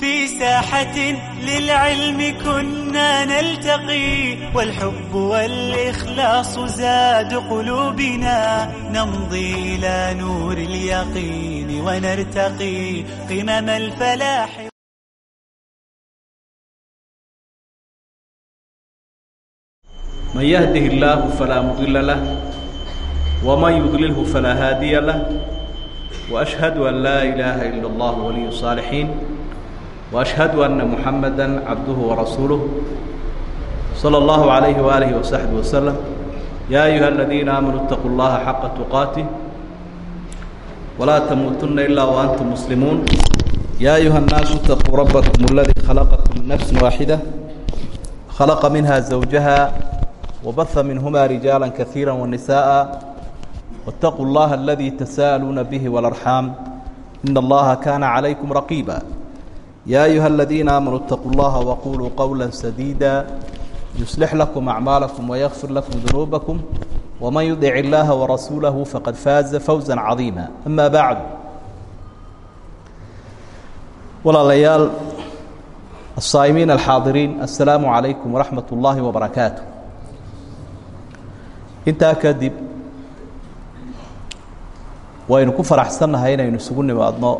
في ساحة للعلم كنا نلتقي والحب والإخلاص زاد قلوبنا نمضي إلى نور اليقين ونرتقي قمم الفلاح من يهده الله فلا مضل له ومن يضلله فلا هادي له وأشهد أن لا إله إلا الله ولي الصالحين وأشهد أن محمدا عبده ورسوله صلى الله عليه وآله وصحبه وسلم يا أيها الذين آمنوا اتقوا الله حق تقاته ولا تموتن إلا وأنتم مسلمون يا أيها الناس اتقوا ربكم الذي خلقكم من نفس واحدة خلق منها زوجها وبث منهما رجالا كثيرا ونساء واتقوا الله الذي تساءلون به والأرحام إن الله كان عليكم رقيبا يا أيها الذين آمنوا اتقوا الله وقولوا قولا سديدا يصلح لكم أعمالكم ويغفر لكم ذنوبكم ومن يطع الله ورسوله فقد فاز فوزا عظيما أما بعد walaalayaal الصاaئمين الxاaضiriin السلaaم عaلaيكم ورaحmaة الlahi وbaرakaaته intaa kadib waynu ku faraxsannahay inaynu isugu nimaadno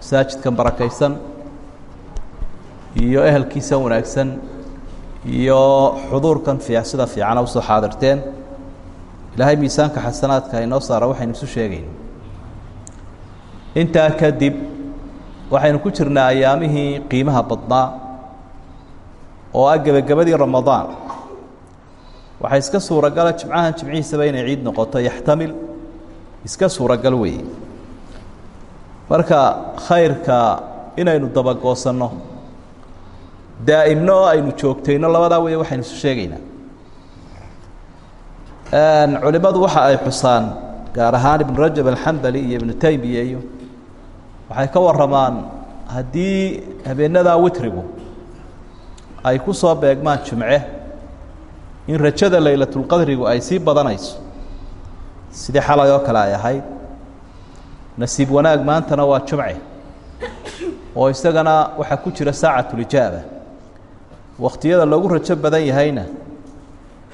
masaajidkan barakaysan iyo ehelkiisa wanaagsan iyo xuduurkan sida fiicana u soo xaadirteen. Ilaahay miisaanka xasanaadka inoo saara waxaynu isu sheegayna intaa kadib waxaynu ku jirnaa ayaamihii qiimaha badnaa oo ah gebagabadii ramadaan. Waxaa iska suuragala jimcahan jimcihiisaba inay ciid noqoto yaxtamil iska suuragal weeye. Marka khayrka inaynu dabagoosanno daa'imno oo aynu joogtayno labadaa weeye waxaynu isu sheegaynaa. Culimmadu waxa ay xusaan gaar ahaan ibnu rajab alxambali iyo ibnu taymiya waxay ka warramaan haddii habeenadaa witrigu ay ku soo beegmaan jimce in rajada laylatulqadrigu ay sii badanayso sidii xalay oo kale ay ahayd nasiib wanaag maantana waa jumce oo isagana waxaa ku jira saacatulijaaba wakhtiyada loogu rajo badan yahayna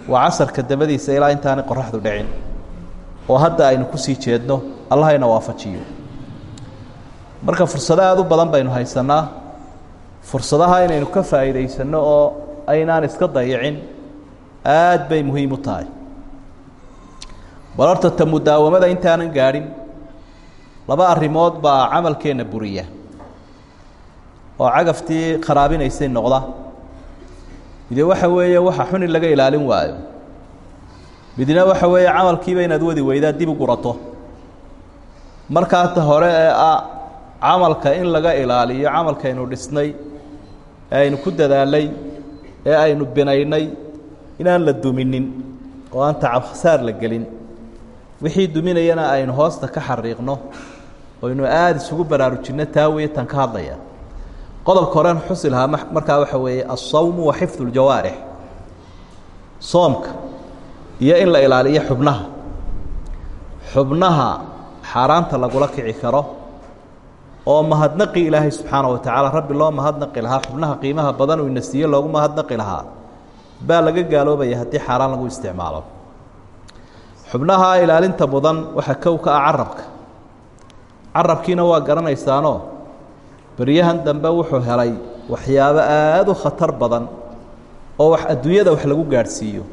waa casarka dabadiisa ilaa intaanay qoraxdu dhicin. Oo hadda aynu ku sii jeedno allahayna waafajiyo. Marka fursado aada u badan baynu haysanaa fursadaha inaynu ka faa'iidaysanno oo aynaan iska dayicin aad bay muhiim u tahay. Bal horta ta mudaawamada intaanan gaadhin laba arrimood baa camalkeenna buriya. Oo cagaftii kharaabinaysay noqda mide waxa weeye waxa xun in laga ilaalin waayo. Midna waxa weeye camalkiiba inaad wadi weydaa dib u gurato markaata hore ee ah camalka in laga ilaaliyo camalkaynu dhisnay ee aynu ku dadaalay ee aynu binaynay inaan la duminin oo aan tacab khasaar la gelin. Wixii duminayana aynu hoosta ka xariiqno oynu aada isugu baraarujinno taa weeye tan ka hadlaya qodobka horen xusi lahaa markaa waxa weeye alsawmu wa xifdu ljawaarix soomka iyo in la ilaaliyo xubnaha. Xubnaha xaaraanta lagula kici karo oo mahadnaqi ilaahay subxaana wa tacaala rabbi loo mahadnaqi lahaa xubnaha qiimaha badan uu ina siiye loogu mahadnaqi lahaa baa laga gaaloobaya haddii xaaraan lagu isticmaalo. Xubnaha ilaalinta mudan waxaa kow ka ah carabka carabkiina waa garanaysaanoo beryahan dambe wuxuu helay waxyaabo aada u khatar badan oo wax adduunyada wax lagu gaadhsiiyo.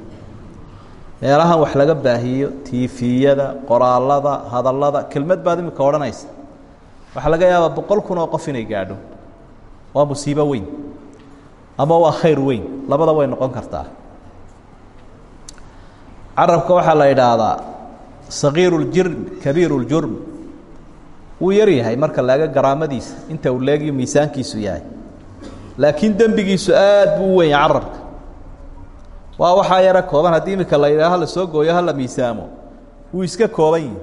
Meelahan wax laga baahiyo tiifiyada qoraalada hadallada kelmad baad imika odhanaysa. Waxaa laga yaabaa boqol kun oo qof inay gaadho. Waa musiibo weyn ama waa khayr weyn. Labada way noqon kartaa. Carabka waxaa la idhaahdaa sagiiru اljirm kabiiru اljurm wuu yar yahay marka laga garaamadiisa inta uu leegiyo miisaankiisu yahay. Laakiin dembigiisu aad buu u weyn yahay carabka waa waxaa yara kooban haddii imika la yidhaaho la soo gooyo hala miisaamo wuu iska kooban yihi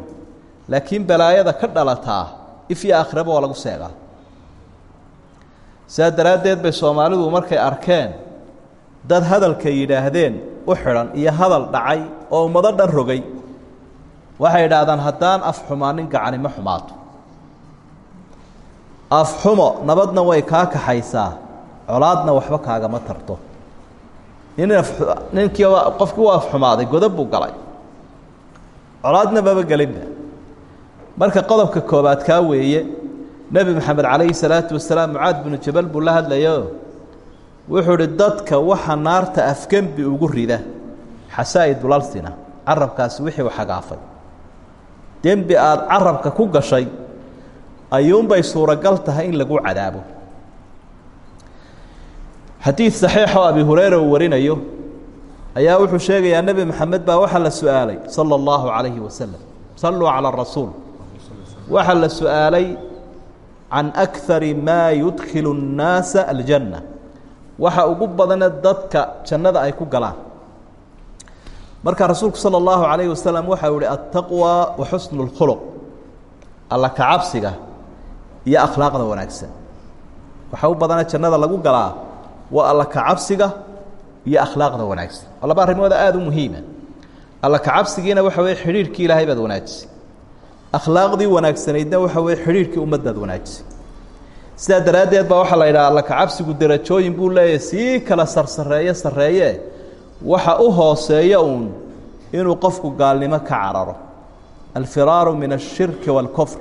laakiin balaayada ka dhalataa if iyo aakhiraba waa lagu seegaa. Sidaa daraaddeed bay soomaalidu markay arkeen dad hadalka yidhaahdeen u xidhan iyo hadal dhacay oo ummado dhan rogay. Waxay idhaahdaan haddaan af xumaanin gacani ma xumaato afxumo nabadna way kaa kaxaysaa. Colaadna waxba kaagama tarto. Nin ninkii qofkii u afxumaaday godob buu galay. Colaadna maba gelinba marka qodobka koobaad kaa weeye nebi maxamed calayhi salaatu wasalaam mucaad binu jabal buu la hadlayo. Wuxuu idhi dadka waxa naarta afgembi ugu rida. Xasaa'idulaalsina carabkaasi wixii xagaafay. Dembi aada carabka ku gashay ayuunbay suuragal tahay in lagu cadaabo. Xadiid saxiixoo abi hureyra uu warinayo ayaa wuxuu sheegayaa nebi maxamed baa waxaa la su'aalay sala allahu calayhi wasalam salluu cala rasuul. Waxaa la su'aalay can akari maa yudkilu nnaasa aljanna. Waxa ugu badana dadka jannada ay ku galaan. Markaa rasuulku sala allahu calayhi wasalam waxau ihi altaqwa wa xusnu اlkhuluq alla kacabsiga iyo akhlaaqda wanaagsan. Waxa u badane jannada lagu galaa waa alla kacabsiga iyo akhlaaqda wanaagsan. Waa laba arrimooda u muhiima alla kacabsigiina waxa weye xidhiirhkii ilaahay baad wanaajisay akhlaaqdii wanaagsanaydna waxa weye xidhiirhkii ummaddaad wanaajisay sidaa daraaddeed baa waxaa la yidhaha alla kacabsigu derajooyin buu leeyahay sii kala sarsareeye sarreeye. Waxa u hooseeya uun inuu qofku gaalnimo ka cararo. Alfiraaru min ashirki waalkufr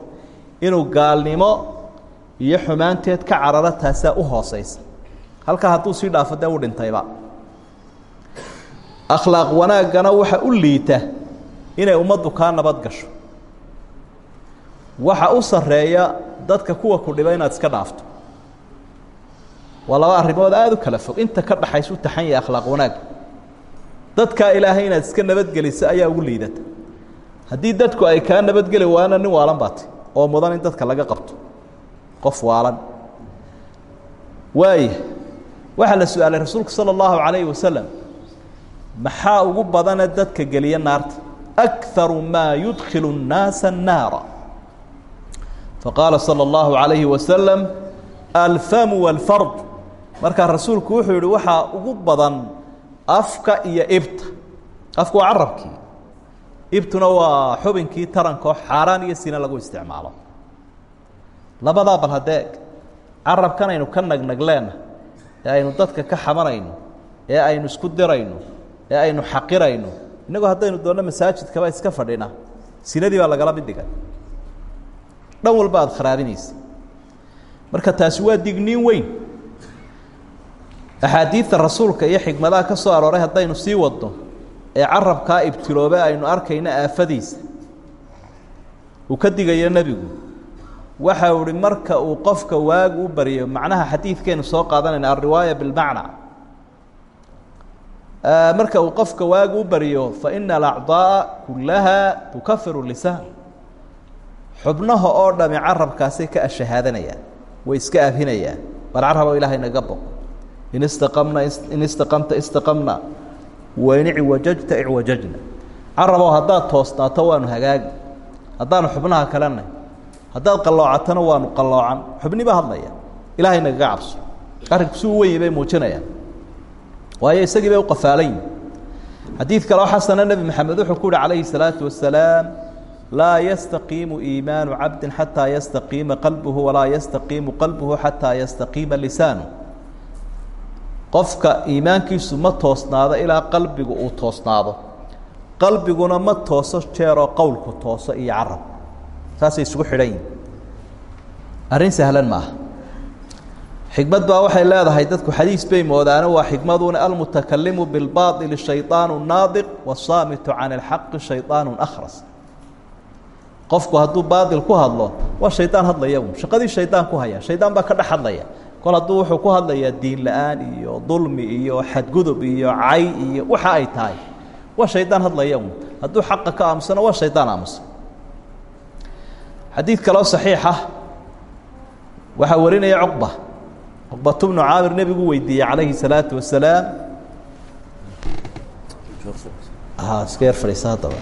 inuu gaalnimo iyo xumaanteed ka cararo taasaa u hooseysa halkaa hadduu sii dhaafo u dhintayba. Akhlaaq wanaaggana waxa u liita inay ummaddu kaa nabad gasho. Waxa u sarreeya dadka kuwa ku dhiba inaad iska dhaafto. Waa laba arrimood aada u kala fog. Inta ka dhaxaysa u taxan yahay akhlaaq wanaagga dadkaa ilaahay inaad iska nabadgeliso ayaa ugu liidata. Haddii dadku ay kaa nabadgeli waana nin waalan baati oo mudan in dadka laga qabto qof waalan waaya waxaa la su-aalay rasuulku sala allahu calayhi wasalam maxaa ugu badane dadka geliya naarta akaru maa yudkilu الnaasa الnaara faqaala salى اllahu عalayhi wasalam alfamu wاlfard markaa rasuulku wuxuu yihi waxaa ugu badan afka iyo ibta afku waa carabkii ibtuna waa xubinkii taranko xaaraan iyo sina lagu isticmaalo labadaa bal haddee carabkan aynu ka nagnagleena ee aynu dadka ka xamanayno ee aynu isku dirayno ee aynu xaqirayno innagoo haddaynu doonno masaajidkaba iska fadhina sinadii baa lagala mid dhan walba aada kharaabinaysa. Marka taasi waa digniin weyn. Axaadiidta rasuulka iyo xikmadaha ka soo arooray haddaynu sii wadno ee carabkaa ibtiloobe aynu arkayno aafadiisa. Uu ka digayo nebigu waxa uu ihi marka uu qofka waagu u baryo macnaha xadiidkeenu soo qaadanayna alriwaaya bilmacna marka uu qofka waagu u baryo faina alacdaaءa kulaha tukafiru lisaan xubnaha oo dhami carabkaasay ka ashahaadanayaan way iska abhinayaan bal carabo ilaahay naga boq. In istaqamna in istaqamta istaqamna. Wain icwajajta icwajajna carabow haddaad toosnaato waanu hagaagi haddaanu xubnaha kalena haddaad qalloocatona waanu qalloocan xubniba hadlaya. Ilaahay nagaga cabso. Arrinku si u weyn bay muujinayaan. Waayo isagii bay u qafaalayin xadiid kaleo xasana nebi maxamed wuxuu ku uhi calayhi الsalaatu wasalaam laa yastaqiimu iimaanu cabdi xataa yastaqiima qalbuhu walaa yastaqiimu qalbuhu xataa yastaqiima lisaanu. Qofka iimaankiisu ma toosnaado ilaa qalbigu uu toosnaado. Qalbiguna ma tooso jeeroo qowlku tooso iyo carab saasay isugu xidhan yihin arrin sahlan maaha xikmad baa waxay leedahay dadku xadiis bay moodaane waa xikmaduna almutakalimu bilbaطili shayطaanu naadiq wasaamitu can اlxaqi shayطaanu akhras qofku hadduu baail ku hadlo waa shaydaan hadlaya un shaqadii shaydaan ku haya shaydaan baa ka dhex hadlaya kol hadduu wuxuu ku hadlayaa diin la-aan iyo dulmi iyo xadgudub iyo cay iyo waxa ay tahay waa shaydaan hadlaya un hadduu xaqa ka aamusana waa shaydaan aamusa xadiid kaloo saxiixa waxaa warinaya cuqba cuqbatu bnu caamir nebigu weydiiyey calayhi salaatu wasalaam iska yar fadhiisa haddaba.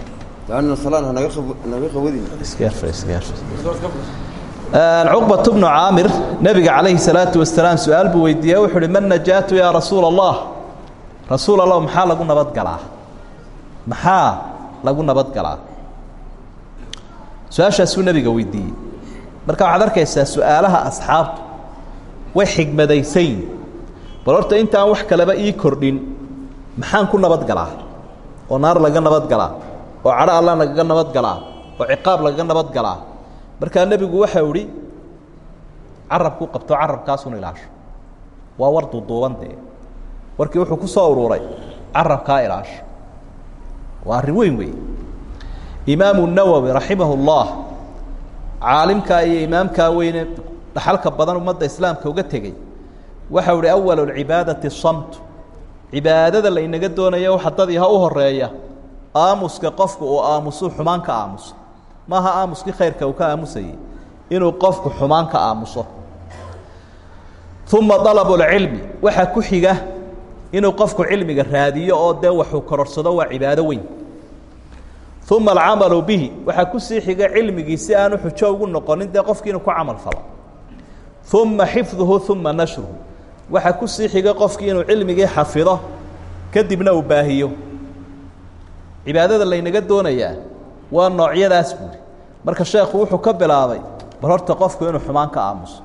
Cuqbat bnu caamir nebiga calayhi salaatu wasalaam su'aal buu weydiiye wuxu uhi man najaatu yaa rasuula allah rasuul allah maxaa lagu nabadgalaa maxaa lagu nabadgalaa su'aashaasuu nebiga marka waxaad arkaysaa su'aalaha asxaabtu way xigmadaysayin bal horta intaan wax kaleba ii kordhin maxaan ku nabad galaa? Oo naar laga nabad galaa? Oo cadho alla lagaga nabad galaa? Oo ciqaab lagaga nabad galaa? Markaa nebigu waxau idhi carabku qabto carabkaasun ilaasho. Waa war duuduuban dee warkii wuxuu ku soo uruuray carabkaa ilaasho. Waa arrin weyn wey imaamu nawowi raximah اllah caalimkaa iyo imaamkaa weyne dhaxalka badan ummadda islaamka uga tegey waxau ihi awal اcibaadati samt cibaadada la inaga doonaya waxa dad iha u horeeya aamuska qofku uu aamusu xumaan ka aamuso maaha aamuskii khayrka uu ka aamusayey inuu qofku xumaan ka aamuso uma dalab اlcilmi waxaa ku xiga inuu qofku cilmiga raadiyo oo dee waxuu kororsado waa cibaado weyn uma alcamalu bihi waxaa ku sii xiga cilmigii si aanu xujo ugu noqonin dee qofki inuu ku camal falo. Uma xifduhu uma nashruhu waxaa ku sii xiga qofkii inuu cilmigii xafido kadibna uu baahiyo. Cibaadada laynaga doonayaa waa noocyadaas buuri. Marka sheekhu wuxuu ka bilaabay bal horta qofku inuu xumaan ka aamuso.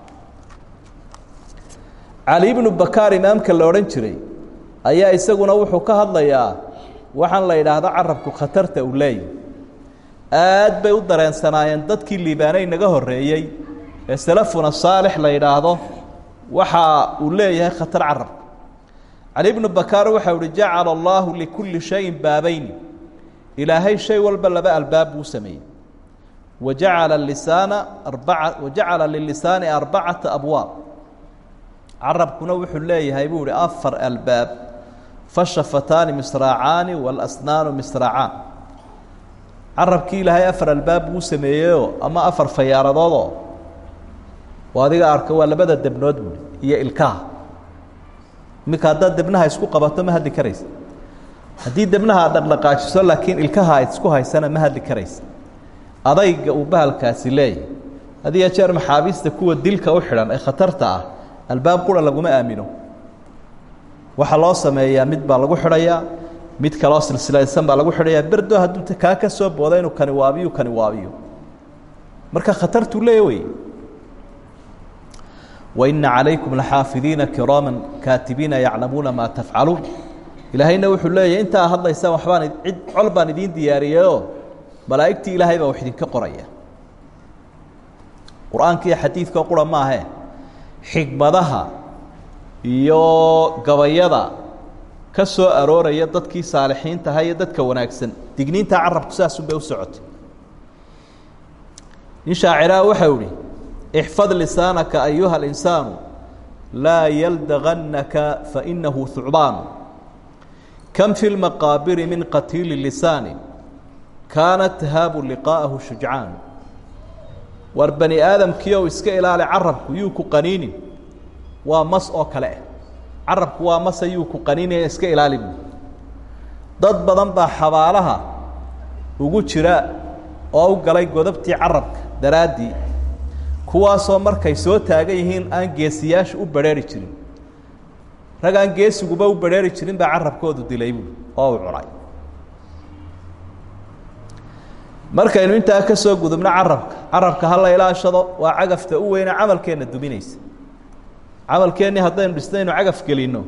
Cali ibnu bakaar imaamka la odhan jiray ayaa isaguna wuxuu ka hadlayaa waxaan la yidhaahdo carabku khatarta uu leeyahy aad bay u dareensanaayeen dadkii liibaanay naga horreeyey ee salafuna saalix la yidhaahdo waxa uu leeyahay khatar carabka cali ibnu bakaar waxau uhi jacala allaahu likulli shayin baabayni. Ilaahay shay walba laba albaab buu sameeyey. Wa jacala lisaana arbaa wa jacala lilisaani arbacata abwaab. Carabkuna wuxuu leeyahay buu ihi afar albaab fashafataani misraacaani walasnaanu misraacaan carabkii ilaahay afar albaab buu sameeyeyoo ama afar fayaaradoodoo oo adiga arka waa labada debnood buui iyo ilkaha iminka haddaad debnaha isku qabato ma hadli karaysa haddii debnaha aad dhaqdhaqaajiso laakiin ilkaha aad isku haysana ma hadli karaysa adayga uu bahalkaasi leeyahay hadiyo jeer maxaabiista kuwa dilka u xidhan ee khatarta ah albaab qura laguma aamino waxaa loo sameeyaa mid baa lagu xidhayaa mid kaloo silsilaysan baa lagu xidhayaa berdo hadduu kaa ka soo booda inuu kani waabiyo kani waabiyo marka khatartuu leeya wey waina calaykum laxaafidiina kiraaman kaatibiina yaclamuuna maa tafcaluun. Ilaahayna wuxuu leeyahy intaa hadlaysaan waxbaan cid col baan idiin diyaariyeyoo malaa'igtii ilaahay baa wax idinka qoraya. Qur'aanka iyo xadiidka qura maahe xigmadaha iyo gabayada ka soo arooraya dadkii saalixiintaha iyo dadka wanaagsan. Digniinta carabku saasun bay u socotay. Nin shaaciraha waxau ihi ixfad lisaanaka ayuha اlinsaanu laa yaldagannaka fainahu hucbaanu kam fi lmaqaabiri min qatiili lisaani kaanat tahaabu liqaa'ahu shujcaan. War bani aadamkiiow iska ilaali carabku yuu ku qaniinin waa mas oo kale. Ah carabku waa masa yuu ku qaniinaya iska ilaali bu dad badan baa xabaalaha ugu jira oo u galay godobtii carabka daraaddii kuwaasoo markay soo taagan yihiin aan geesiyaasha u badrheeri jirin. Rag aan geesiguba u badrheeri jirin baa carabkoodu dilay buui oo u cunay. Markaynu intaa ka soo gudubno carabka carabka ha la ilaashado waa cagafta u weyne camalkeenna duminaysa camalkeennii haddaynu dhisnaynu cagaf gelinno.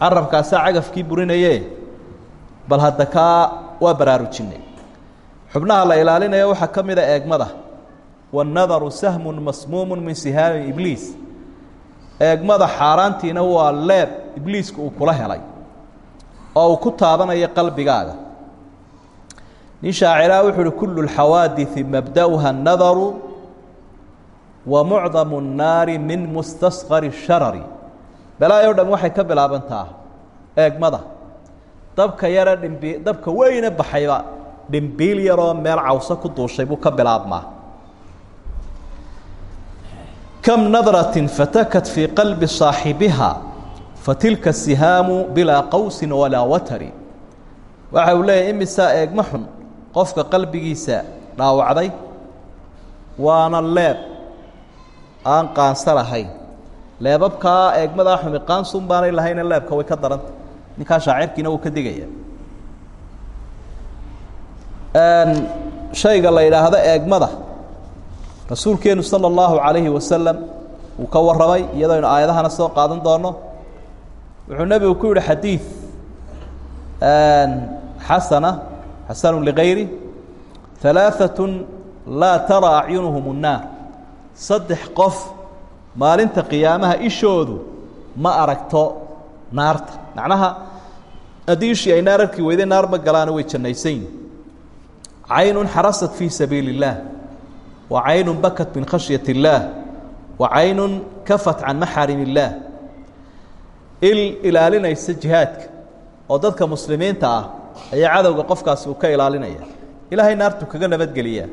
Carabkaasaa cagafkii burinaye bal haddakaa waa baraarujinnay xubnaha la ilaalinaya waxaa ka mida eegmada. Waannadaru sahmun masmuumun min sihaami ibliis. Eegmada xaaraantiina waa leeb ibliisku uu kula helay. Oo uu ku taabanayo qalbigaaga. Nin shaaciraa wuxuu uhi kullu lxawaadii mabda'uha nadaru wa mucdamu الnaari min mustasqari الsharari balaayo dhan waxay ka bilaabantaa eegmada dabka yare dhimbi dabka weyne baxayba dhimbiil yaroo meel cawso ku duushay buu ka bilaabmaa kam nadraةi fatakat fii qalbi صaaxibiha fatilka sihaamu bilaa qawsi walaa watari waxa uu leeyahy imisaa eegma xun qofka qalbigiisa dhaawacday waana leeb aan qaansa lahayn leebabkaa eegmadaa xumi qaansun baanay lahayne leebka way ka daranta ninkaa shaacirkiina wuu ka digaya shayga la yidhaahdo eegmada rasuulkeenu sala allahu calayhi wasalam uu ka warramay iyadoo aynu aayadahana soo qaadan doono wuxuu nebigu ku yihi xadiid xasana xasanu ligayri halaaثatun laa tara acyunuhum الnaar saddex qof maalinta qiyaamaha ishoodu ma aragto naarta. Macnaha haddii ishii ay naar arki weyday naar ma galaana way jannaysayn. Caynun xarasat fii sabiili اllaah wa caynun bakat min khashyat اllaah wa caynun kafat can maxarim illaah il ilaalinaysa jihaadka oo dadka muslimiinta ah ayaa cadowga qofkaasi uu ka ilaalinaya. Ilaahay naartu kaga nabadgeliyaa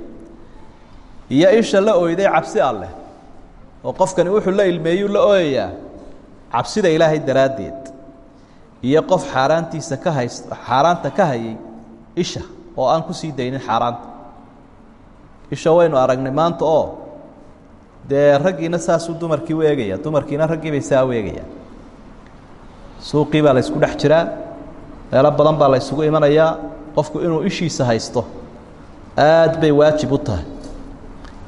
iyo isha la oyday cabsi alleh oo qofkani wuxuu la ilmeeyuu la ooyayaa cabsida ilaahay daraaddeed. Iyo qof xaaraantiisa ka hays xaaraanta ka hayay isha oo aan ku sii daynin xaaraanta. Isha waynu aragnay maanta oo dee raggiina saasuu dumarkii u eegaya dumarkiina raggii bay saa u eegayaan suuqii baa la dhex jiraa meelo badan baa la imanayaa qofku inuu ishiisa haysto aad bay waajib u tahay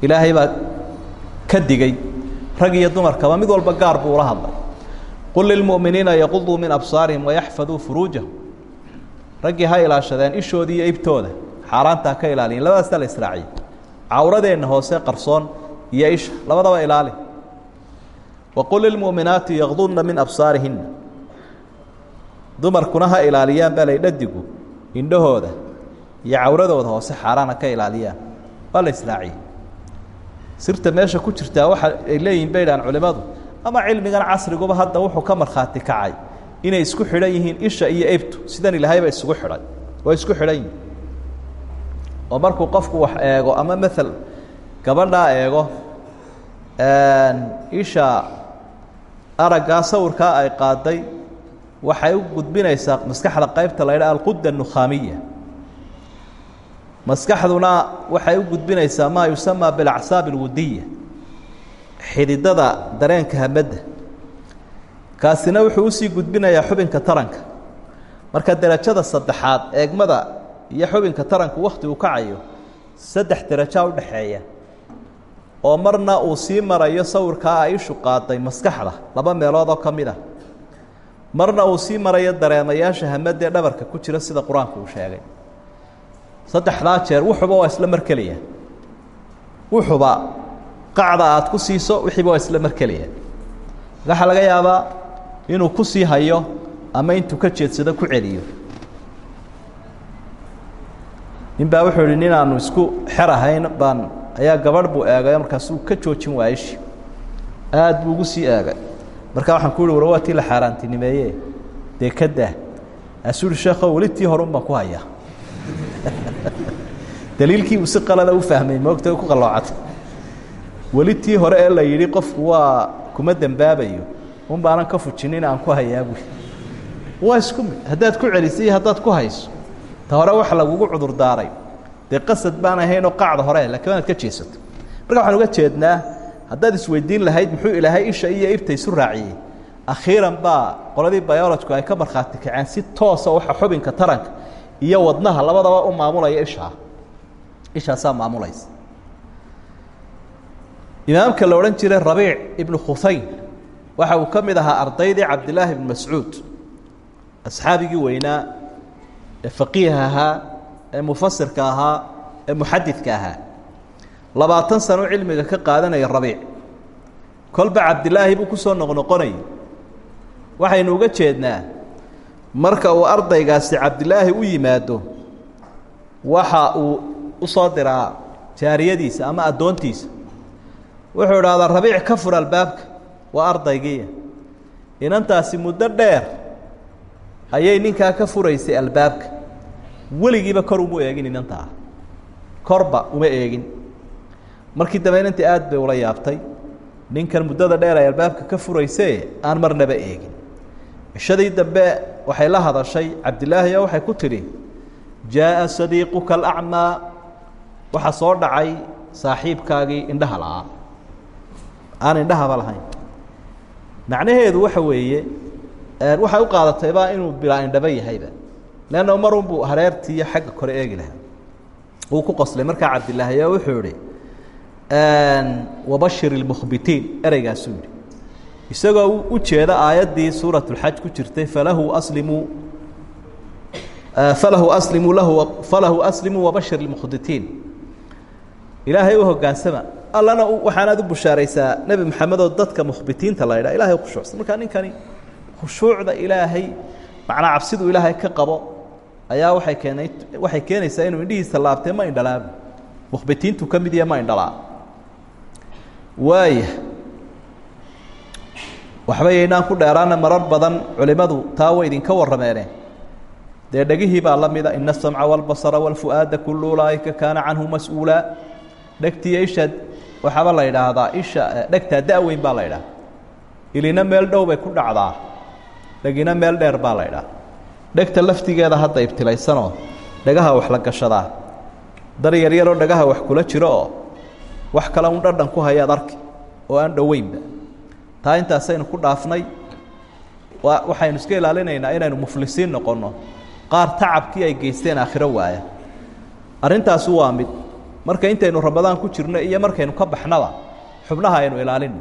ilaahay baa ka digay rag iyo dumarkaba mid walba gaar buu ula hadlay. Qul lilmu'miniina yaquduu min absaarihim wayaxfaduu furuujahum raggii ha ilaashadeen ishoodii iyo ibtooda xaaraanta ha ka ilaaliyen labadaastaa la israaciyey. Cawradeenna hoose qarsoon iyo isha labadaba ilaali. Waqul lilmu'minaati yaqdudna min absaarihinna. Dumarkuna ha ilaaliyaan baa dhadigu indhahooda iyo cawradooda hoose xaaraan ha ka ilaaliyaan. Waa la israaciyey sirta meesha ku jirtaa waxa ay leeyihiin bay dhahaan culimmadu ama cilmigan casriguba hadda wuxuu ka markhaati kacay inay isku xidhan yihiin isha iyo ebtu sidan ilaahayba isugu xidhay waa isku xidhan yihiin oo markuu qofku wax eego ama maal gabadhaa eego isha araggaa sawirkaa ay qaaday waxay u gudbinaysaa maskaxda qaybta la ydhaha alquda nukhaamiya maskaxduna waxay u gudbinaysaa maa yusamaa bilacsaab alwudiya xididada dareenka hamadda kaasina wuxuu u sii gudbinayaa xubinka taranka. Marka derajada saddexaad eegmada iyo xubinka taranku wakhti uu kacayo saddex derajaa udhaxeeya oo marna uu sii marayo sawirkaa ishu qaaday maskaxda laba meelood oo ka mid ah. Marna uu sii marayo dareemayaasha hamadee dhabarka ku jira sida qur'aanku uu sheegay saddexdaa jeer wuxuba waa isla markelaya wuxuba qacda aad ku siiso wixiiba waa isla markelaya waxaa laga yaabaa inuu ku sii hayo ama intuu ka jeedsado ku celiyo. Nin baa wuxuu ihi nin aanu isku xer ahayn baan ayaa gabadh buu eegayo markaasuu ka joojin waayeshi aad buu ugu sii eegay. Markaa waxaan ku uhi war waa tii la xaaraantinimeeye dee ka daa? Aasuu uhi sheekho weli tii horun baan ku hayaa daliilkii uu si qalada u fahmay moogta ku qalloocatay weli tii hore ee la yidhi qofku waa kuma dembaabayo un baanan ka fujinin aan ku hayaa buui waa isku mid. Haddaad ku celisay iyo haddaad ku hayso ta hore waxa lagugu cudur daaray dee qasad baan ahaynoo qacda hore lakiin inaad ka jeesato. Marka waxaan uga jeednaa haddaad isweydiin lahayd muxuu ilaahay isha iyo ibta isu raaciyey? Akhiiran baa qoladii biolojku ay ka markhaati kaceen si toosa waxa xubinka taranka iyo wadnaha labadaba u maamulaya ishaa ishaasaa maamulaysa. Imaamka la odhan jiray rabiic ibnu khufayn waxa uu ka mid ahaa ardaydii cabdilaahi ibnu mascuud. Asxaabigii weynaa ee faqiiha ahaa ee mufasirka ahaa ee muxadidka ahaa. Labaatan sano cilmiga ka qaadanaya rabiic kolba cabdilaahi buu ku soo noqnoqonayay. Waxaynu uga jeednaa marka uu ardaygaasi cabdilaahi u yimaado waxa uu u soo diraa jaariyadiisa ama addoontiisa. Wuxuu idhahdaa rabiic ka fur albaabka waa ardaygiiya inantaasi muddo dheer ayay ninkaa ka furaysay albaabka. Weligiiba kor uma eegin inantaa korba uma eegin. Markii dambe inantii aad bay ula yaabtay. Ninkan muddada dheer ay albaabka ka furaysee aan marnaba eegin cishadii dambe waxay la hadashay cabdilaahi oo waxay ku tidhi jaaءa sadiiquka alacmaa waxaa soo dhacay saaxiibkaagii indhaha la'aa aan indhahaba lahayn. Macnaheedu waxa weeye waxay u qaadatayba inuu bilaa indhaba yahayba leanna marun buu hareertii iyo xagga kore eegi lahaa. Wuu ku qoslay. Markaa cabdilaahi oo wuxuu idhi wabashir اlmukhbitiin ereygaasuu yidhi isagoo u jeeda aayaddii suuraة اlxaj ku jirtay falahu aslimuu falahu aslimuu lahu falahu aslimuu wabashir اlmukhbitiin ilaahay u hogaansama allana waxaanaad u bushaaraysaa nebi maxamedoo dadka mukhbitiinta la ydhaha ilahay khushuucsan markaa ninkani khushuucda ilaahay macnaa cabsidu ilaahay ka qabo ayaa waay keenay waxay keenaysaa inuu indhihiisa laabtee ma indhalaabu mukhbitiintu ka mid yahe ma indhalaa waaya waxba yaynaan ku dheeraana marar badan culimmadu taa way idinka warrameene. Dee dhegihii baa la mida ina asamca wاlbasara wاlfu'aada kullu ulaa'ika kaana canhu mas'uulaa dhegtiiyo isha waxaaba la idhaahdaa isha dhegtaa da-weyn baa la idhaha ilina meel dhow bay ku dhacdaa. Dhegina meel dheer baa la idhaha dhegta laftigeeda hadda ibtilaysanoo dhagaha wax la gashadaa. Dar yaryaroo dhagaha wax kula jiro oo wax kale un dhadhan ku hayaad arki oo aan dhoweynba taa intaasaynu ku dhaafnay. Waxaynu iska ilaalinaynaa inaynu muflisiin noqonno. Qaar tacabkii ay geysteen aakhiro waaya arrintaasi waa mid. Marka intaynu ramadaan ku jirno iyo markaynu ka baxnaba xubnaha aynu ilaalino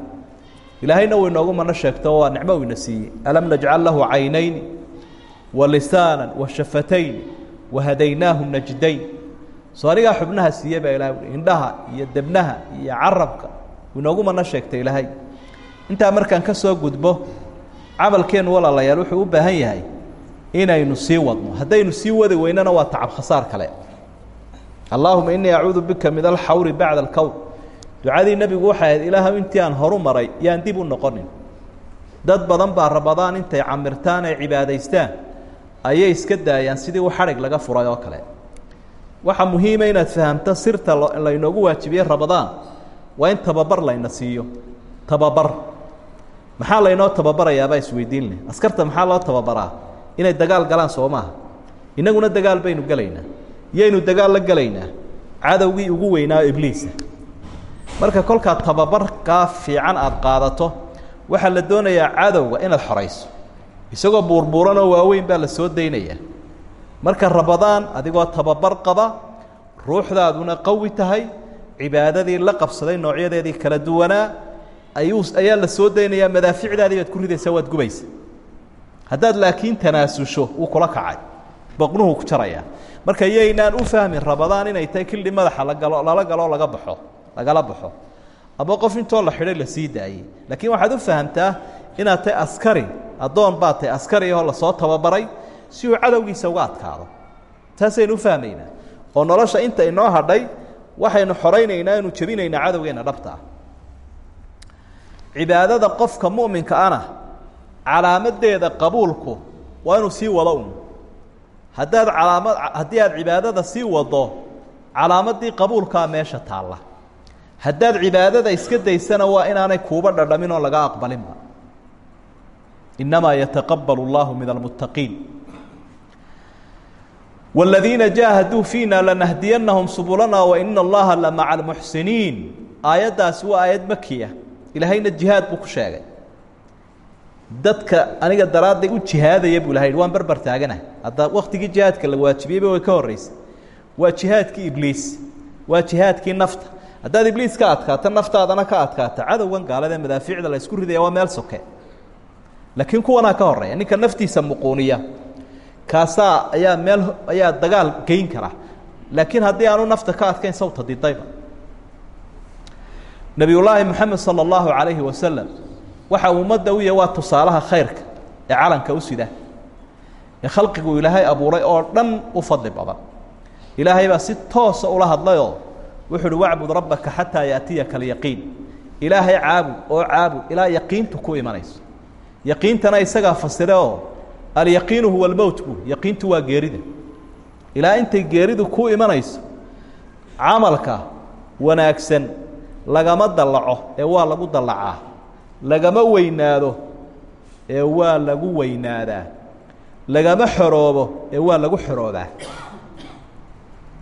ilaahayna uu inoogu mano sheegto waa nicmo uu ina siiyey. Alam najcal lahu caynayni wa lisaanan wa shafatayn wa hadaynaahu najdayn. Soo anigaa xubnaha siiye baa ilahay indhaha iyo debnaha iyo carabka inoogu mano sheegtay ilaahay intaa markaan ka soo gudbo camalkeennu walaalayaal wuxuu u baahan yahay inaynu sii wadno. Haddaynu sii wadi weynana waa tacab khasaar kale. Allaahuma inii acuudu bika min alxawri bacda alkown ducadii nebigu waxay ahayd ilaahw intii aan horu maray yaan dib u noqonin. Dad badan baa ramadaan intay camirtaan ay cibaadaystaan ayay iska daayaan sidii u xadhig laga furay oo kale. Waxaa muhiima inaad fahamto sirta laynoogu waajibiyey ramadaan waa in tababar layna siiyo. Tababar maxaa laynoo tababarayaabaa isweydiin leh askarta maxaa loo tababaraa? Inay dagaal galaan soo maaha innaguna dagaal baynu gelaynaa yaynu dagaal la gelaynaa cadowgii ugu weynaa ibliisa. Marka kolkaa tababarkaa fiican aada qaadato waxaa la doonayaa cadowga inaad xorayso. Isagoo buurbuuran oo waaweyn baa la soo daynayaa marka ramadaan adigoo tababar qaba ruuxdaaduna qawi tahay cibaadadii la qabsaday noocyadeedii kala duwanaa ayuu ayaa la soo daynayaa madaaficdaadii baad ku ridaysaa waad gubaysa. Haddaad laakiin tanaasusho wuu kula kacay. Boqnuhu ku jarayaa marka yaynaan u fahmin ramadaan inay tahay kildhi madaxa lagalo lala galoo laga baxo lagala baxo. Ama qof intoo la xidhay la sii daayey laakiin waxaad u fahamtaa inaad tahay askari addoon baad tahay askari oo la soo tababaray si uu cadowgiisa uga adkaado. Taasaynu u fahmaynaa. Oo nolosha inta inoo hadhay waxaynu xoraynaynaa inu jebinaynaa cadowgeenna dhabta ah cibaadada qofka mu'minka ana calaamadeeda qabuulku waa inuu sii wado un haddaad calaamad haddii aad cibaadada sii wado calaamadii qabuulkaa meesha taalla. Haddaad cibaadada iska daysana waa inaanay kuuba dhadhamin oo laga aqbalinba innamaa yataqabal اllahu min almuttaqiin. Wاladiina jaahaduu fiina lanahdiyanahum subulana waina allaha la maca almuxsiniin. Aayaddaasi waa aayad makiya ilaahayna jihaad buu ku sheegay. Dadka aniga daraadday u jihaadaya buu ilahay waan berber taagana hadda waktigii jihaadka la waajibiyeyba way ka horreysay. Waa jihaadkii ibliis. Waa jihaadkii nafta. Haddaad ibliis ka adkaato naftaadana ka adkaata. Cadowgan gaalada madaaficda la isku ridaya waa meel soke. Laakiin kuwanaa ka horreeya ninka naftiisa muquuniya kaasaa ayaa meel ayaa dagaal geyn kara. Laakiin haddii aanu nafta ka adkayn sawta didayba nebiyullaahi moxamed sala allahu calayhi wasalam waxa ummadda u yahay waa tusaalaha khayrka ee calanka u sida. Ee khalqigu ilaahay abuuray oo dhan u fadli badan. Ilaahay baa si toosa ula hadlayoo wuxu uhi wacbud rabbaka xataa yaatiyaka alyaqiin. Ilaahay caabud oo caabud ilaa yaqiintu ku imanayso. Yaqiintana isagaa fasire oo alyaqiinu huwa almowt bu yaqiintu waa geerida. Ilaa intay geeridu ku imanayso camalka wanaagsan lagama dallaco ee waa lagu dallacaa. Lagama weynaado ee waa lagu weynaadaa. Lagama xoroobo ee waa lagu xoroobaa.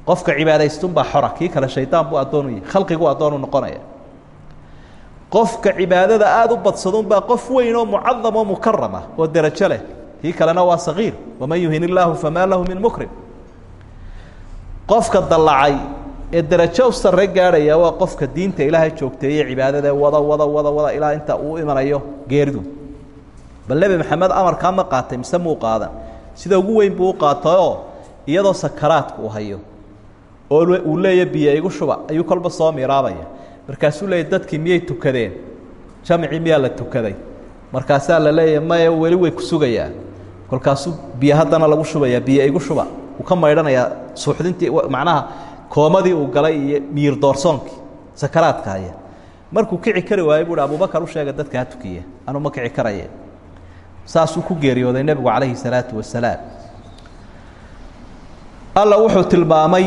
Qofka cibaadaystunbaa xora kii kale shaydaan buu addoon u yahay khalqiguu addoon u noqonaya. Qofka cibaadada aada u badsadunbaa qof weyn oo mucadam oo mukarama oo derajo leh. Kii kalena waa sagiir. Waman yuhin illaahu famaa lahu min mukrim. Qofka dallacay ee darajo u sarre gaadhaya waa qofka diinta ilaahay joogteeye cibaadada wada wada wada wada ilaa inta uu imanayo geeridu. Bal nebi maxamed amarkaa ma qaatay mise muu qaadan? Sida ugu weyn buu u qaatayoo iyadoo sakaraadka uu hayo oo uu leeya biyo igu shuba ayuu kolba soo miraabaya markaasuu leeya dadkii miyay tukadeen? Jamcii miyaa la tukaday? Markaasaa la leeyahy maya weli way ku sugayaan kolkaasuu biyo haddana lagu shubayaa biyo igu shuba. Uu ka maydhanayaa suuxdintii macnaha koomadii uu galay iyo miir doorsoonkii sakaraadka haya markuu kici kari waayey buuhi abubakar u sheega dadka ha tukiya anuu ma kici karaye. Saasuu ku geeriyooday nebigu calayhi salaatu wasalaam alla wuxuu tilmaamay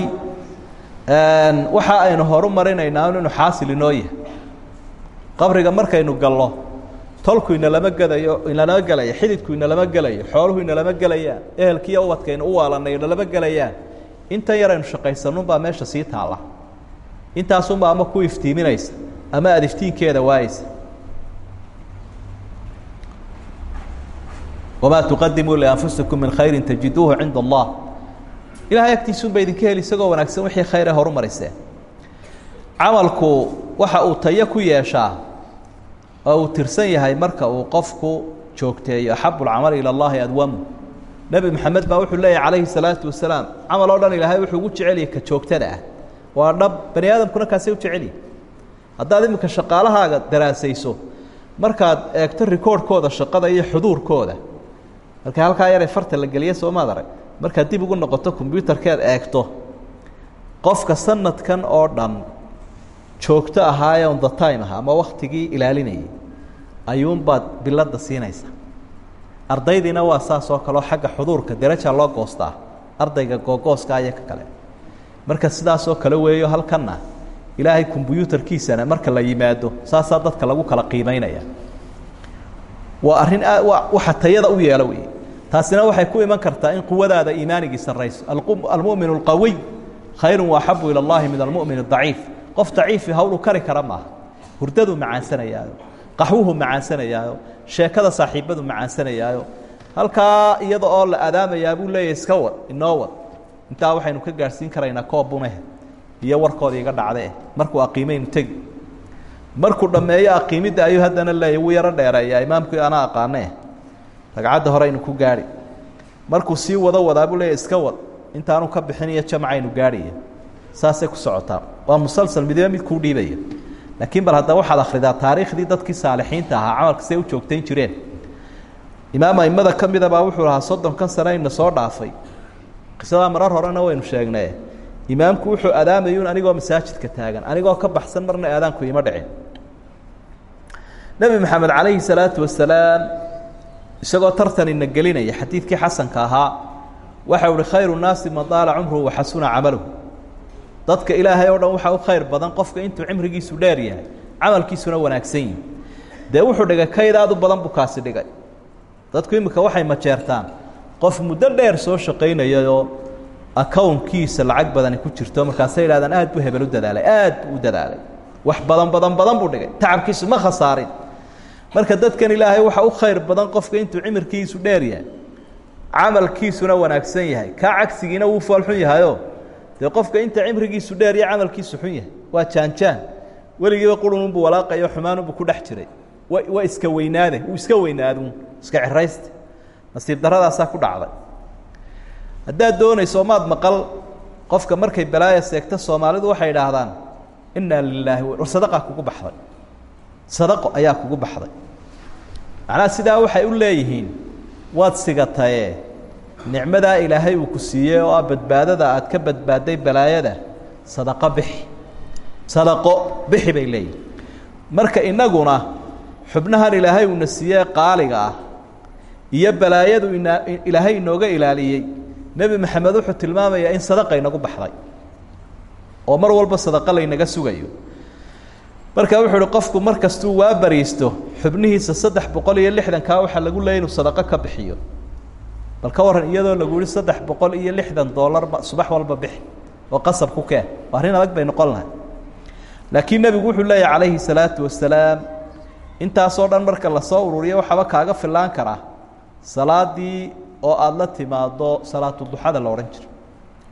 waxa aynu horu marinaynaa inuu xaasil inoo yahay. Qabriga markaynu gallo tolku inalama gelayo inalama gelaya xididku inalama gelayo xooluhu inalama gelayaan ehelkiiyo ubadkaynu u waalanay inalama gelayaan intan yar aynu shaqaysanunbaa meesha sii taalla. Intaasunbaa ama ku iftiiminaysa ama aada iftiinkeeda waayeysa wamaa tuqadimuu lianfusikum min khayri tajiduuhu cinda allah. Ilahay agtiisunba idinka heli isagoo wanaagsan wixii khayr ee camalku waxa uu tayo ku yeeshaa oo uu tirsan yahay marka uu qofku joogteeyo axabu lcamali ila اllahi adwamu nebi maxamed baa wuxuu leeyahy calayhi salaatu wasalaam camal oo dhan ilaahay wuxuu ugu jeceliyay ka joogtada ah. Waa dhab bani aadamkuna kaasay u jecelyihi haddaad iminka shaqaalahaaga daraasayso markaad eegto rikoorhkooda shaqada iyo xuduurkooda marka halkaa yaree farta la geliya soomaad arag markaad dib ugu noqoto kombyutarkeed eegto qofka sanadkan oo dhan joogto ahaaye on the time aha ama waktigii ilaalinayay ayuunbaad biladda siinaysa ardaydiina waa saas oo kaleo xagga xuduurka daraja loo goostaa ardayga googooska iyo ka kale marka sidaasoo kale weeyo halkanna ilaahay kombyuutarkiisana marka la yimaado saasaa dadka lagu kala qiimeynaya waa arrin aa wa waxa tayada u yeelo wey taasina waxay ku iman kartaa in quwadaada iimaanigii sarrayso almu'min اlqawiy khayru waaxabu ilى اllahi min almu'min الضaciif qof daciifi hawluu kari kara maaha hurdaduu macaansanayaayo qaxwuhu macaansanayaayo sheekada saaxiibadu macaansanayaayo. Halkaa iyada oo la adaamayaa buu leeyahy iska wad inoo wad. Intaa waxaynu ka gaadhsiin karaynaa koobuneh iyo warkooda iga dhacdee markuu aqiimaynu tegi. Markuu dhammeeyo aqiimidda ayuu haddana leeyahy wuu yaro dheereeyaa imaamkii ana aqaanee. Ragcadda hore ku gaadhi markuu sii wado wadaa buu leeyahy iska wad intaanu ka bixiniyo jamcaynu gaadhiya saasay ku socotaa. Waa musalsal midiba mid kuu dhiibaya laakiin bal hadda waxaad akhridaa taariikhdii dadkii saalixiinta ahaa camalka siday u joogtayn jireen. Imaam aimada ka mida baa wuxuu lahaa soddonkan sane ina soo dhaafay. Qisadaa marar horena waynu sheegnee imaamku wuxuu adaamayuun anigoo masaajidka taagan anigoo ka baxsan marna aadaanku ima dhicin. Nebi maxamed calayhi salaatu wasalaam isagoo tartanina gelinaya xadiidkii xasanka ahaa waxau uhi khayru naasi man daala cumruhu waxasuna camaluhu dadka ilaahay oo dhan waxaa u khayr badan qofka intuu cimrigiisu dheer yahay camalkiisuna wanaagsan yihi dee wuxuu dhigay kayd aad u badan buu kaasi dhigay. Dadku iminka waxay majeertaan. Qof muddo dheer soo shaqaynayayoo akownkiisa lacag badani ku jirto markaasay yidhahdaan aad buu hebel u dadaalay aad buu u dadaalay. Wax badan badan badan buu dhigay. Tacabkiisu ma khasaarin. Marka dadkan ilaahay waxa u khayr badan qofka intuu cimirkiisu dheer yahay camalkiisuna wanaagsan yahay. Kaa cagsigiina wuu foolxun yahayo dee qofka inta cimrigiisu dheer iyo camalkiisu xun yahay waa jaanjaan. Weligiiba qurununbuu walaaqayo xumaanunbuu ku dhex jiray. Wa waa iska weynaade wuu iska weynaaduun iska cirayste nasiib daradaasaa ku dhacday. Haddaad doonayso maad maqal qofka markay balaaya seegto soomaalidu waxay idhaahdaan inaa lilaahi war sadaqaa kugu baxday. Sadaqo ayaa kugu baxday. Macnaha sidaa waxay u leeyihiin waad sigataye nicmadaa ilaahay uu ku siiyey oo ah badbaadada aad ka badbaadday balaayada sadaqo bixi. Sadaqo bixi bay leeyihiin marka innaguna xubnahan ilaahay uuna siiyey qaaliga ah iyo balaayadu ilaahay inooga ilaaliyey nebi maxamed wuxuu tilmaamayaa in sadaqa inagu baxday oo mar walba sadaqo laynaga sugayo. Marka wuxuu uhi qofku mar waa bariisto xubnihiisa saddex boqol iyo lixdankaa waxaa lagu leeyay inuu sadaqo ka bixiyo bal ka warran iyadoo lagu yihi saddex boqol iyo lixdan doolarba subax walba bixi oo qasab ku keen. Arrin adag bay noqon lahay laakiin nebigu wuxuu leeyahy calayhi salaatu wasalaam intaasoo dhan marka la soo ururiyo waxaaba kaaga fillaan karaa salaadii oo aada la timaado salaatu duxada la odhan jiro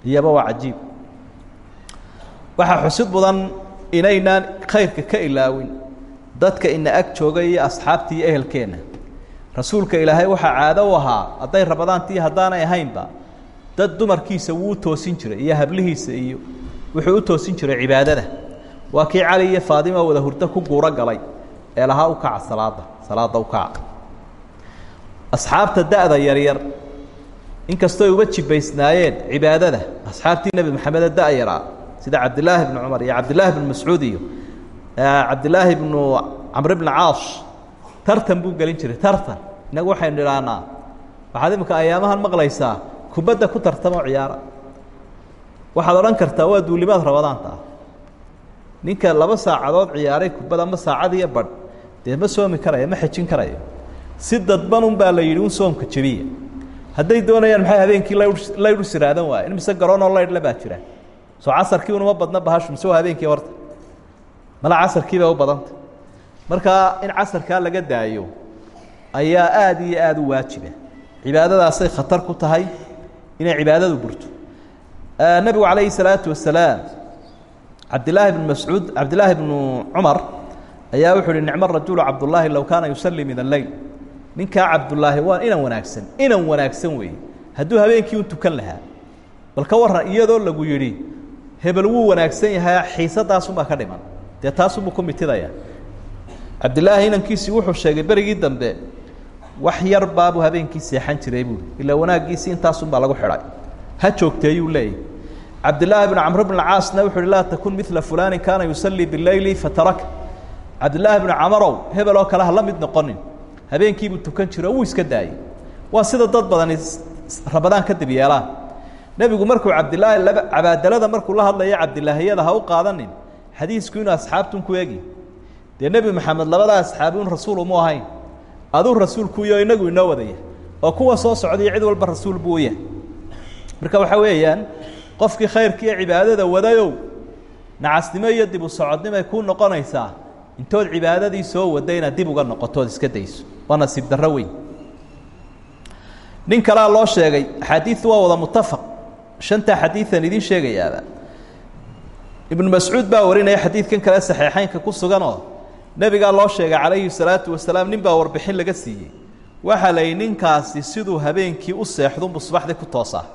iyaba waa cajiib. Waxaa xusid mudan inaynaan khayrka ka ilaawin dadka ina ag jooga iyo asxaabta iyo ehelkeenna rasuulka ilaahay waxaa caado u ahaa hadday rabadaantii haddaanay ahaynba dad dumarkiisa wuu u toosin jiray iyo hablihiisa iyo wuxuu u toosin jiray cibaadada. Waa kii cali iyo faadima wada hurdo ku guuro galay ee lahaa u kaca salaada salaada u kaca. Asxaabta da'da yaryar inkastooy uba jibaysnaayeen cibaadada asxaabtii nebi maxamede da-yaraa sida cabdilaahi bnu cumar iyo cabdilaahi bnu mascuud iyo cabdilaahi bnu camr bni caas tartan buu gelin jiray tartan. Innagu waxaynu idhaahnaa waxaad imika ayaamahan maqlaysaa kubadda ku tartamoo ciyaara. Waxaad odhan kartaa waa duulimaad rabadaanta ah ninka laba saacadood ciyaaray kubad ama saacad iyo badh. Dee ma soomi karayo ma xejin karayo. Si dadban un baa la yidhi un soomka jebiya hadday doonayaan maxay habeenkii laydh laydh u siraadan waaya in mise garoonoo laydhle baa jira? Soo casarkii unuma badna bahashu mise waa habeenkii horta? Mala casarkii bay u badanta markaa in casarkaa laga daayo ayaa aada iyo aada u waajiba cibaadadaasay khatar ku tahay inay cibaadadu burto. Nebigu calayhi salaatu wasalaam cabdilaahi bn mascuud cabdilaahi bnu cumar ayaa wuxuu uhi nicmo rajulu cabdullaahi low kaana yusalii min alleyl ninkaa cabdullaahi waa inan wanaagsan inan wanaagsan weeye. Hadduu habeenkii u tukan lahaa bal ka warran iyadoo lagu yidhi hebel wuu wanaagsan yahay xiisadaasunbaa ka dhiman. Dee taasunbuu ku mitidaya cabdilaahi inankiisii wuxuu sheegay berigii dambe wax yar baabuu habeenkii seexan jiray buui ilaa wanaaggiisii intaasunbaa lagu xidhay. Ha joogteeyuu leeyahy cabdilaahi bn camr bn caasna wuxu uhi laa takun mila fulani kaana yusalii bileyli fataraka cabdilaahi bnu camarow hebel oo kale ha la mid noqonin. Habeenkiibuu tukan jiro wuu iska daayey waa sida dad badani rabadaan kadib yeelaan. Nebigu markuu cabdilaahi cabaadalada markuu la hadlayo cabdilaahiyada ha u qaadanin. Xadiisku inuu asxaabtun ku egi dee nebi maxamed labadaa asxaabi un rasuul umu ahayn. Aduu rasuulkuuyo inagu inoo wadaya. Oo kuwa soo socdaiyo cid walba rasuul buu yahay. Marka waxaa weeyaan qofkii khayrka iyo cibaadada wadayow nacasnimo iyo dib u socodnimay kuu noqonaysaa intood cibaadadii soo wada inaad dib uga noqotood iska dayso. Waa nasiib darro weyn. Nin kalea loo sheegay axaadiidu waa wada mutafaq shantaa xadiidan idiin sheegayaaba. Ibnu mascuud baa warinaya xadiidkan kale saxiixeynka ku suganoo nebigaa loo sheegay calayhi salaatu wasalaam nin baa warbixin laga siiyey. Waxaa la yidhi ninkaasi siduu habeenkii u seexdunbuu subaxdii ku toosaa.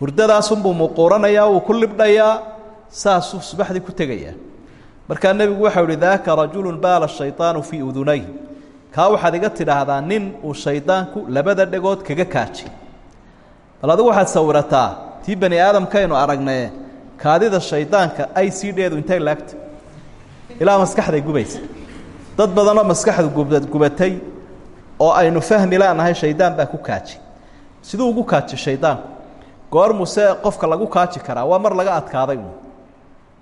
Hurdadaasunbuu muquuranayaa wuu ku libdhayaa saasuu subaxdii ku tegayaa. Markaa nebigu waxau ihi daaka rajulu baala shayطaanu fii udunay. Kaa waxaad iga tidhaahdaa nin uu shaydaanku labada dhegood kaga kaajay bal adigu waxaad sawirataa tii bani aadamkaynu aragnee kaadida shaydaanka ay sii dheedu intay laagta ilaa maskaxday gubaysa dad badanoo maskaxdu gubatay oo aynu fahmi lanahay shaydaan baa ku kaajay siduu ugu kaajay shaydaanku goormuse qofka lagu kaaji karaa waa mar laga adkaaday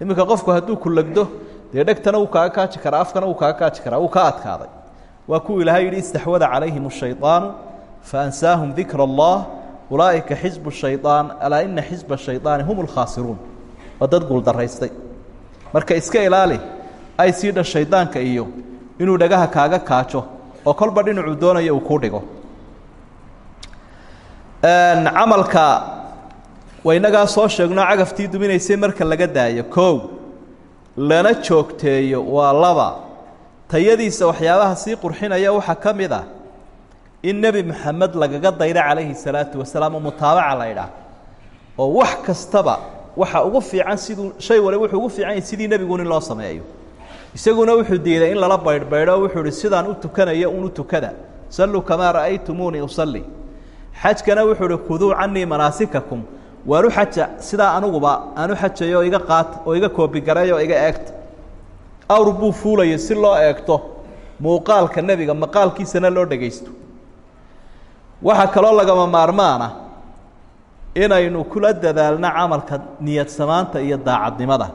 iminka qofku hadduu ku legdo dee dhegtana wuu kaaga kaaji karaa afkana wuu kaaga kaaji karaa wuu ka adkaaday waa kuwuu ilaahay yidhi istaxwada calayhim الshayطaanu faansaahum dikra اllah ulaa'ika xisbu الshayطaan alaa ina xisba الshayطaani hum اlkhaasiruun waa dad guuldaraystay marka iska ilaali ay sii dha shaydaanka iyo inuu dhagaha kaaga kaajo oo kolba dhinacuu doonayo uu kuu dhigo. Camalka waynagaa soo sheegno cagaftii duminaysay marka laga daayo. Kow lana joogteeyo waa laba. Tayadiisa waxyaabaha sii qurxinaya waxaa ka mid ah in nebi moxamed lagaga dayda calayhi salaatu wasalaam oo mutaabaca la ydhaah oo wax kastaba waxa ugu fiican siduu shay wale wuxuu ugu fiican yahay sidii nebigun in loo sameeyo isaguna wuxuu diiday in lala baydhbaydho wuxuu ihi sidaan u tukanayo un u tukada. Salluu kamaa ra'aytumuunii usalli. Xajkana wuxuu uhi khuduu canii manaasikakum. Waanu xaja sidaa aniguba aanu xajayo oo iga qaata oo iga koobigareeya oo iga eegta awr buu fuulayay si loo eegto muuqaalka nebiga maqaalkiisana loo dhegaysto waxaa kaloo lagama maarmaana inaynu kula dadaalno camalka niyad samaanta iyo daacadnimada.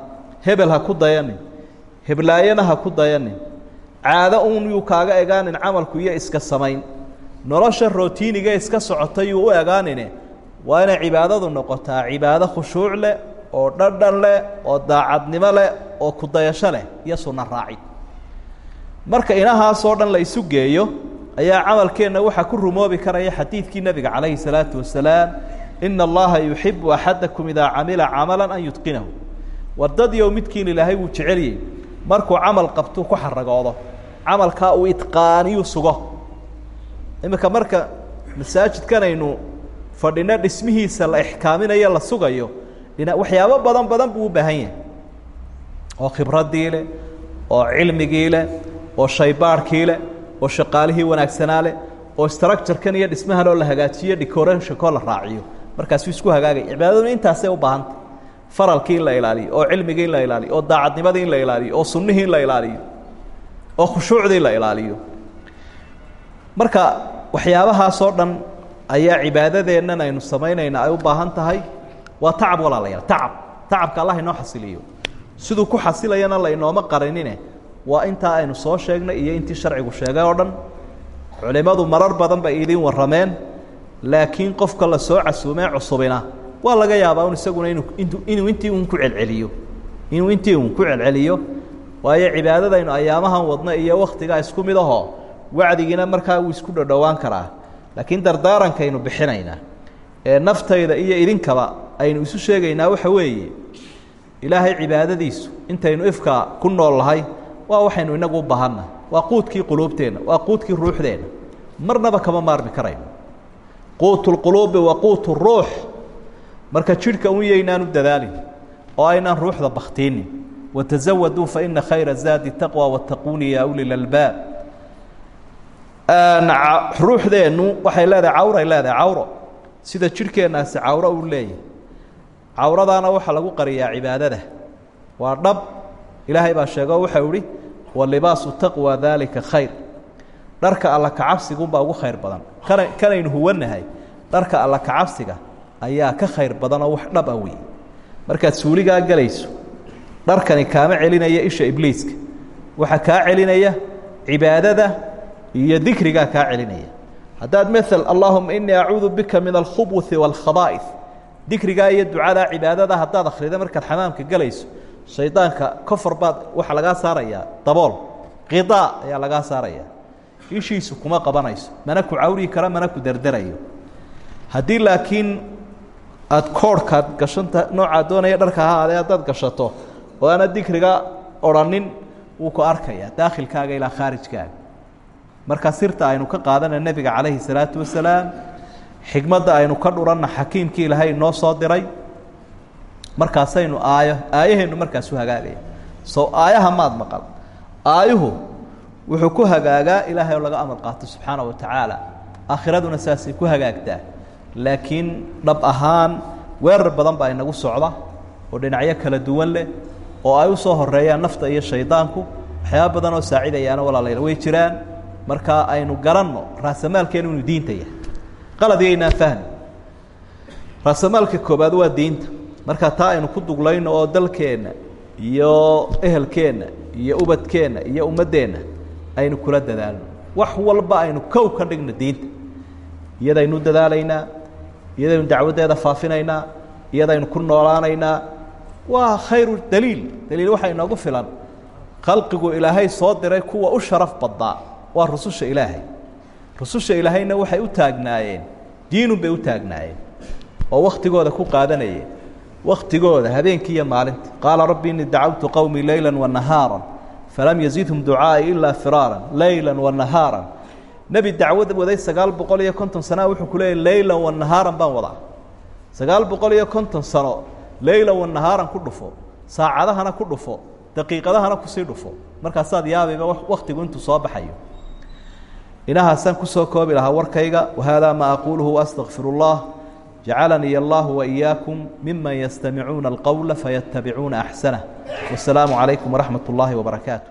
Hebel ha ku dayanin heblaayana ha ku dayanin caado uun yuu kaaga egaanin camalku iyo iska samayn. Nolosha rootiiniga iska socota yuu u egaanine. Waa inay cibaadadu noqotaa cibaado khushuuc leh oo dhadhan leh oo daacadnimo leh oo kudayasho leh iyo sunno raaci. Marka inahaasoo dhan la isu geeyo ayaa camalkeenna waxaa ku rumoobi karaya xadiidkii nebiga calayhi salaatu wasalaam ina allaha yuxibu axadakum idaa camila camala an yutqinahu. Wadadiioo midkiin ilaahay wuu jeceliyey markuu camal qabtuu ku xaragoodo camalkaa uu itqaaniyu sugo. Iminka marka masaajidkan aynu fadhino dhismihiisa la ixkaaminayo la sugayo dhina waxyaabo badan badan buu u baahan yahay. Oo khibraddii leh oo cilmigii leh oo shaybaarhkii leh oo shaqaalihii wanaagsanaa leh oo structurekan iyo dhismahan oo la hagaajiyo decorationkoo la raaciyo. Markaasuu isku hagaagay. Cibaadaduna intaasay u baahantay faralkii in la ilaaliyo oo cilmigii in la ilaaliyo oo daacadnimadii in la ilaaliyo oo sunnihii in la ilaaliyo oo khushuucdii la ilaaliyo. Marka waxyaabahaasoo dhan ayaa cibaadadeennan aynu samaynayna ay u baahan tahay waa tacab walaalayaal tacab tacabka allah inoo xasiliyo. Siduu ku xasilayana la inooma qarinine waa intaa aynu soo sheegnay iyo intii sharcigu sheegay oo dhan culimmadu marar badan bay idiin warrameen laakiin qofka la soo casuumee cusubina waa laga yaabaa un isaguna inu inuu intii un ku celceliyo. Inuu intii un ku celceliyo. Waayo cibaadadaynu ayaamahan wadno iyo waktigaa isku mid ahoo wacdigiina markaa wuu isku dhodhowaan karaa. Laakiin dardaarankaynu bixinaynaa ee naftayda iyo idinkaba aynu isu sheegaynaa waxa weeye ilaahay cibaadadiisu intaynu ifka ku nool lahay waa waxaynu inagu u baahanna waa quudkii quluubteenna waa quudkii ruuxdeenna. Marnaba kama maarmi karayno. Quutu lquluubi wa quutu ruux marka jidhka un yaynaan u dadaalin oo aynaan ruuxda baktiinin watazawaduu faina khayra zaadi taqwa wattaquuni ya uli lalbaab ruuxdeennu waxay leedahay cawray leedahay cawro. Sida jidhkeennaasi cawro uu leeyahay. Cawradaana waxaa lagu qariyaa cibaadada. Waa dhab ilaahay baa sheego waxau ihi walibaasu taqwa daalika khayr. Dharka alla kacabsigunbaa ugu khayr badan. Kana kanaynu huwanahay dharka alla kacabsiga ayaa ka khayr badanoo wax dhab ah wey markaad suuligaa gelayso dharkani kaama celinaya isha ibliiska waxaa kaa celinaya cibaadada iyo dikrigaa kaa celinaya haddaad mael allahuma inii acuudu bika min alkhubuثi wاlkhabaaئis dikrigaa iyo ducadaa cibaadada haddaad akhrida markaad xamaamka gelayso shaydaanka kofar baad waxaa lagaa saarayaa dabool qidaa ayaa lagaa saaraya ishiisu kuma qabanayso mana ku cawrii kara mana ku derderayo haddii laakiin aada koorhkaad gashanta noocaa doonaya dharka ha haddaad gashato oo aanad dikriga odrhanin wuu ku arkayaa daakhilkaaga ilaa khaarijkaaga. Marka sirta aynu ka qaadana nebiga calayhi salaatu wasalaam xikmadda aynu ka dhuranna xakiimkii ilaahay noo soo diray markaasaynu aayo aayaheennu markaasu hagaagaya. Sow aayaha maad maqal. Aayuhu wuxuu ku hagaagaa ilaahay oo laga amar qaato subxaana wa tacaala. Aakhiraduna saasay ku hagaagtaa laakiin dhab ahaan weerar badan baa inagu socda oo dhinacyo kala duwan leh oo ay u soo horeeyaan nafta iyo shaydaanku. Waxyaaba badan oo saacidayaana walaalayl way jiraan. Markaa aynu garanno raasamaalkeenu inuu diinta yahay. Qaladigaynaan fahmi. Raasamaalka koobaad waa diinta. Marka taa aynu ku duglayno oo dalkeenna iyo ehelkeenna iyo ubadkeenna iyo ummaddeenna aynu kula dadaalno. Wax walba aynu kow ka dhigno diinta. Iyadaynu dadaalaynaa iyadaynu dacwaddeeda faafinaynaa iyadaynu ku noolaanaynaa waa khayru daliil. Daliil waxaa inoogu filan khalqigu ilaahay soo diray kuwa u sharaf badnaa waa rususha ilaahay. Rususha ilaahayna waxay u taagnaayeen diinun bay u taagnaayeen oo wakhtigooda ku qaadanayeen. Wakhtigooda habeenkii iyo maalintii. Qaala rabbi innii dacawtu qowmii leyla wanahaara falam yazidhum ducaai ilaa firaara leyla wanahaara nebi dacwad waday sagaal boqol iyo konton sanaa wuxuu ku leeyay leyla wanahaaran baan wadaa sagaal boqol iyo konton sano leyla wanahaaran ku dhufo saacadahana ku dhufo daqiiqadahana kusii dhufo markaasaad yaabayba wakhtigu intuu soo baxayo inahaasaan kusoo koobi lahaa warkayga wahaadaa maa aquuluhu waastaqfir اllah jacalanii allah waإiyaakum miman yastamicuuna alqowla fayatabicuuna axsanah wasalaamu calaykum waraxmat اllahi wbarakaatu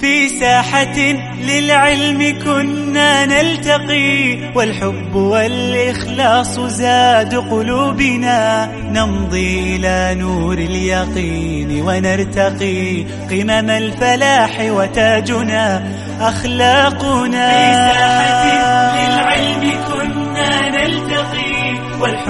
في ساحة للعلم كنا نلتقي والحب والإخلاص زاد قلوبنا نمضي إلى نور اليقين ونرتقي قمم الفلاح وتاجنا أخلاقنا في ساحة للعلم كنا نلتقي والحب